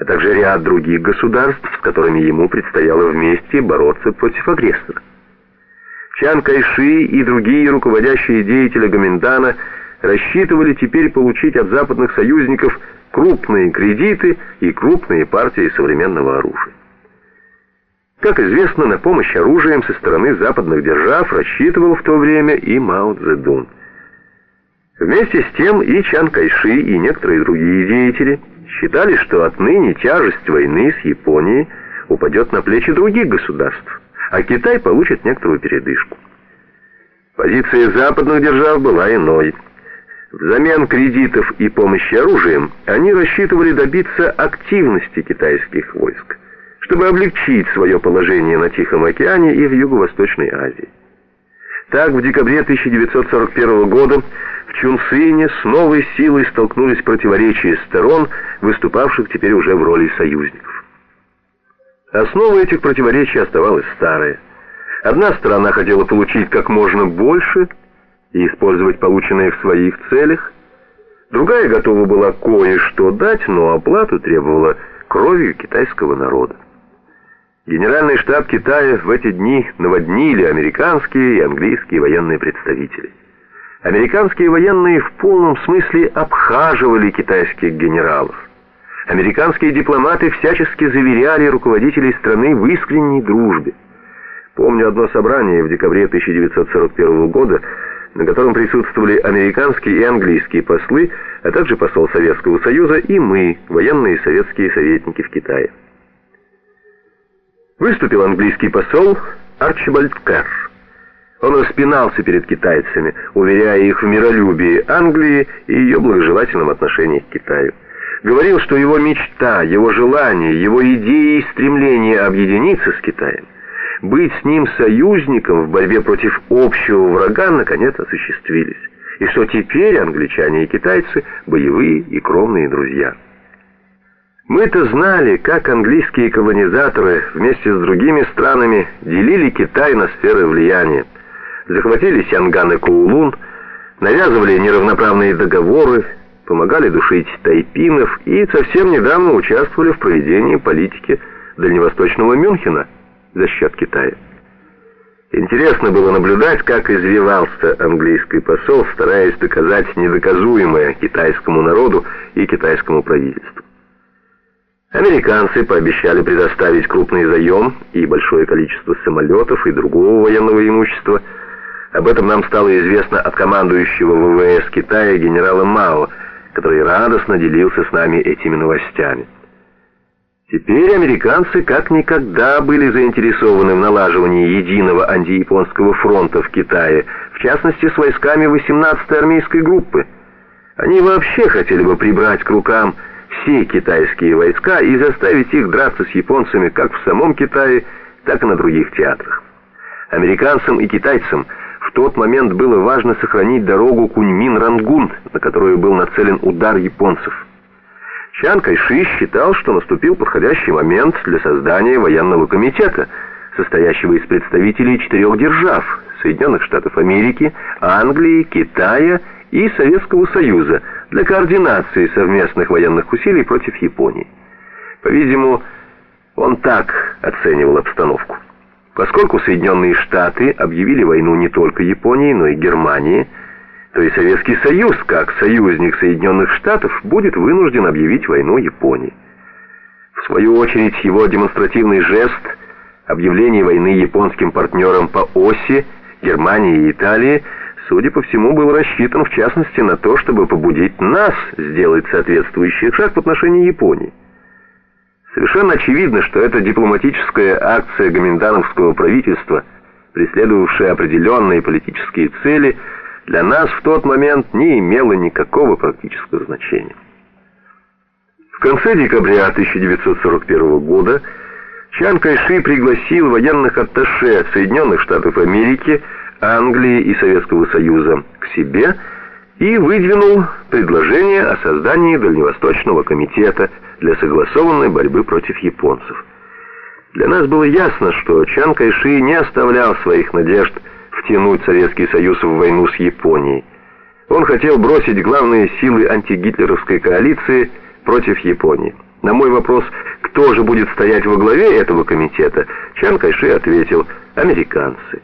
а также ряд других государств, с которыми ему предстояло вместе бороться против агрессора. Чан Кайши и другие руководящие деятели Гоминдана рассчитывали теперь получить от западных союзников крупные кредиты и крупные партии современного оружия. Как известно, на помощь оружием со стороны западных держав рассчитывал в то время и Мао Цзэдун. Вместе с тем и Чан Кайши, и некоторые другие деятели считали, что отныне тяжесть войны с Японией упадет на плечи других государств, а Китай получит некоторую передышку. Позиция западных держав была иной. Взамен кредитов и помощи оружием они рассчитывали добиться активности китайских войск, чтобы облегчить свое положение на Тихом океане и в Юго-Восточной Азии. Так, в декабре 1941 года в Чунсине с новой силой столкнулись противоречия сторон, выступавших теперь уже в роли союзников. Основа этих противоречий оставалась старая. Одна сторона хотела получить как можно больше и использовать полученное в своих целях, другая готова была кое-что дать, но оплату требовала кровью китайского народа. Генеральный штаб Китая в эти дни наводнили американские и английские военные представители. Американские военные в полном смысле обхаживали китайских генералов. Американские дипломаты всячески заверяли руководителей страны в искренней дружбе. Помню одно собрание в декабре 1941 года, на котором присутствовали американские и английские послы, а также посол Советского Союза и мы, военные советские советники в Китае. Выступил английский посол Арчибальд Керр. Он распинался перед китайцами, уверяя их в миролюбии Англии и ее благожелательном отношении к Китаю. Говорил, что его мечта, его желание, его идеи и стремление объединиться с Китаем, быть с ним союзником в борьбе против общего врага, наконец осуществились. И что теперь англичане и китайцы – боевые и кровные друзья. Мы-то знали, как английские колонизаторы вместе с другими странами делили Китай на сферы влияния – захватили Сянган и Куулун, навязывали неравноправные договоры, помогали душить тайпинов и совсем недавно участвовали в проведении политики дальневосточного Мюнхена за счет Китая. Интересно было наблюдать, как извивался английский посол, стараясь доказать недоказуемое китайскому народу и китайскому правительству. Американцы пообещали предоставить крупный заем и большое количество самолетов и другого военного имущества – об этом нам стало известно от командующего ВВС Китая генерала Мао, который радостно делился с нами этими новостями. Теперь американцы как никогда были заинтересованы в налаживании единого антияпонского фронта в Китае, в частности с войсками 18-й армейской группы. Они вообще хотели бы прибрать к рукам все китайские войска и заставить их драться с японцами как в самом Китае, так и на других театрах. Американцам и китайцам – в тот момент было важно сохранить дорогу Куньмин-Рангун, на которую был нацелен удар японцев. Чан Кайши считал, что наступил подходящий момент для создания военного комитета, состоящего из представителей четырех держав – Соединенных Штатов Америки, Англии, Китая и Советского Союза для координации совместных военных усилий против Японии. По-видимому, он так оценивал обстановку. Поскольку Соединенные Штаты объявили войну не только Японии, но и Германии, то и Советский Союз, как союзник Соединенных Штатов, будет вынужден объявить войну Японии. В свою очередь, его демонстративный жест объявления войны японским партнерам по оси Германии и Италии, судя по всему, был рассчитан в частности на то, чтобы побудить нас сделать соответствующий шаг в отношении Японии. Совершенно очевидно, что эта дипломатическая акция гоминдановского правительства, преследовавшая определенные политические цели, для нас в тот момент не имела никакого практического значения. В конце декабря 1941 года Чан Кайши пригласил военных атташе Соединенных Штатов Америки, Англии и Советского Союза к себе и выдвинул предложение о создании Дальневосточного комитета – для согласованной борьбы против японцев. Для нас было ясно, что Чан Кайши не оставлял своих надежд втянуть Советский Союз в войну с Японией. Он хотел бросить главные силы антигитлеровской коалиции против Японии. На мой вопрос, кто же будет стоять во главе этого комитета, Чан Кайши ответил «американцы».